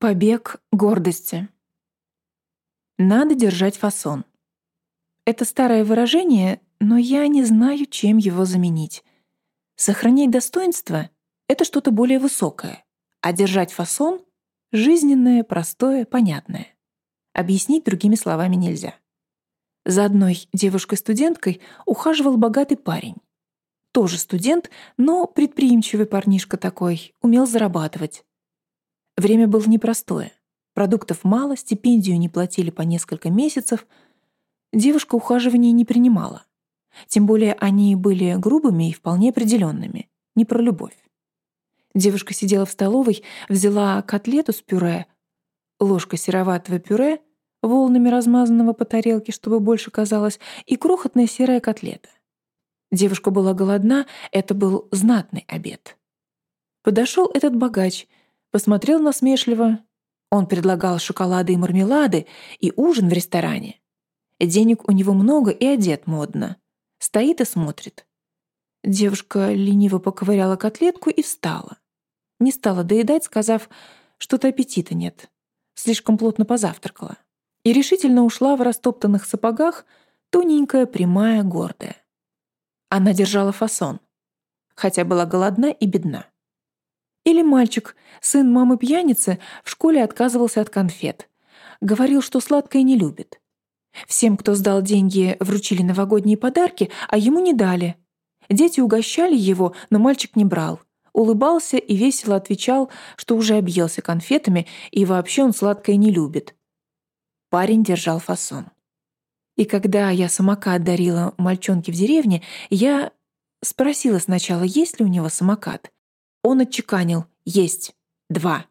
Побег гордости. Надо держать фасон. Это старое выражение, но я не знаю, чем его заменить. Сохранять достоинство — это что-то более высокое, а держать фасон — жизненное, простое, понятное. Объяснить другими словами нельзя. За одной девушкой-студенткой ухаживал богатый парень. Тоже студент, но предприимчивый парнишка такой, умел зарабатывать. Время было непростое. Продуктов мало, стипендию не платили по несколько месяцев. Девушка ухаживания не принимала. Тем более они были грубыми и вполне определенными. Не про любовь. Девушка сидела в столовой, взяла котлету с пюре, ложка сероватого пюре, волнами размазанного по тарелке, чтобы больше казалось, и крохотная серая котлета. Девушка была голодна, это был знатный обед. Подошел этот богач — посмотрел насмешливо. Он предлагал шоколады и мармелады и ужин в ресторане. Денег у него много и одет модно. Стоит и смотрит. Девушка лениво поковыряла котлетку и встала. Не стала доедать, сказав, что-то аппетита нет. Слишком плотно позавтракала. И решительно ушла в растоптанных сапогах, тоненькая, прямая, гордая. Она держала фасон, хотя была голодна и бедна. Или мальчик, сын мамы пьяницы, в школе отказывался от конфет. Говорил, что сладкое не любит. Всем, кто сдал деньги, вручили новогодние подарки, а ему не дали. Дети угощали его, но мальчик не брал. Улыбался и весело отвечал, что уже объелся конфетами и вообще он сладкое не любит. Парень держал фасон. И когда я самокат дарила мальчонке в деревне, я спросила сначала, есть ли у него самокат. Он отчеканил «Есть. Два».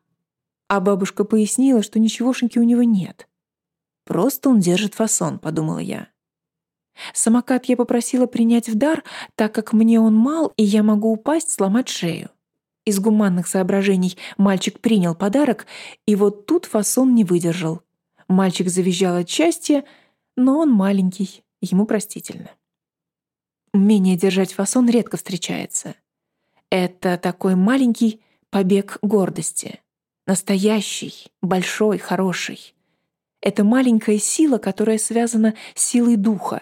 А бабушка пояснила, что ничегошеньки у него нет. «Просто он держит фасон», — подумала я. Самокат я попросила принять в дар, так как мне он мал, и я могу упасть, сломать шею. Из гуманных соображений мальчик принял подарок, и вот тут фасон не выдержал. Мальчик завизжал от счастья, но он маленький, ему простительно. Умение держать фасон редко встречается. Это такой маленький побег гордости. Настоящий, большой, хороший. Это маленькая сила, которая связана с силой духа.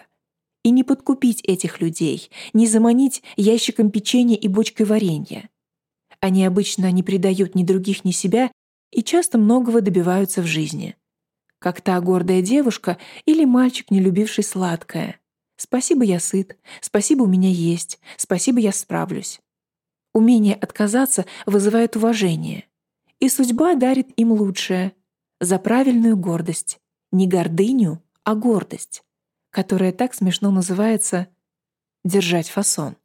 И не подкупить этих людей, не заманить ящиком печенья и бочкой варенья. Они обычно не предают ни других, ни себя и часто многого добиваются в жизни. Как та гордая девушка или мальчик, не любивший сладкое. «Спасибо, я сыт. Спасибо, у меня есть. Спасибо, я справлюсь». Умение отказаться вызывает уважение. И судьба дарит им лучшее — за правильную гордость. Не гордыню, а гордость, которая так смешно называется «держать фасон».